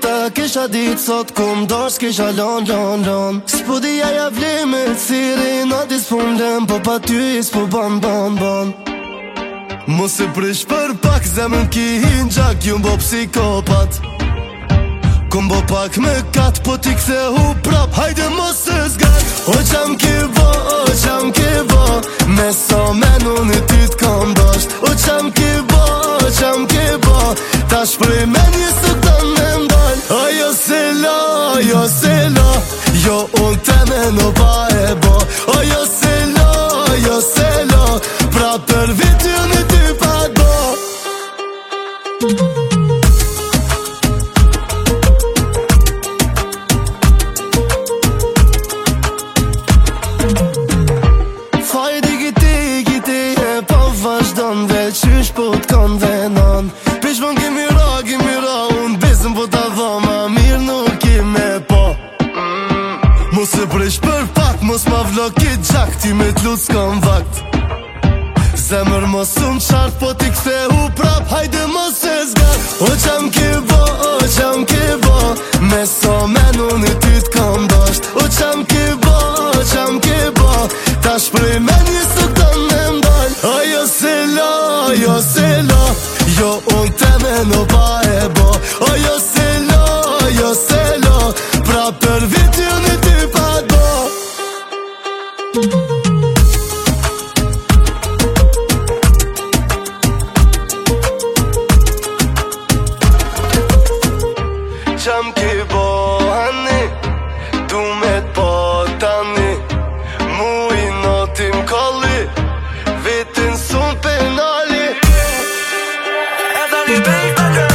Ta kisha dit sot kum dorsh kisha lon lon lon spudi ja ja vlem si ri no dis fundem po pa ty s'pu bon bon bon mos e prish per pak zemën ki hinja ki Ju bo psikopat kum bo pak me kat po ti kthe hu prap hajde mos se zgat o jam ki bo o jam ki bo me so me nu ne ti kom o jam ki bo o jam ki bo tash prime ni se Ojo se lo Jo unë të me në pa e bo Ojo se lo Ojo se lo Pra për vitë në ty pa go Faj digi ti, digi E po vazhdo në veqysh po të konveno Mo se brejsh për pak Mos ma vlo ki gjak Ti me t'lu s'kom vakt Zemër mos unë qartë Po ti kthe hu prap Hajde mos e zgat O qam ki bo, o qam ki bo Me so men unë i ty t'kom dosht O qam ki bo, o qam ki bo Ta shprej me një së këtë me mbal O jo se lo, jo se lo Jo unë teme në pa e bo O jo se lo Gjëm kë bohënë, du me po të në Mu i në tim kohën, vetën sunë për nëli E të një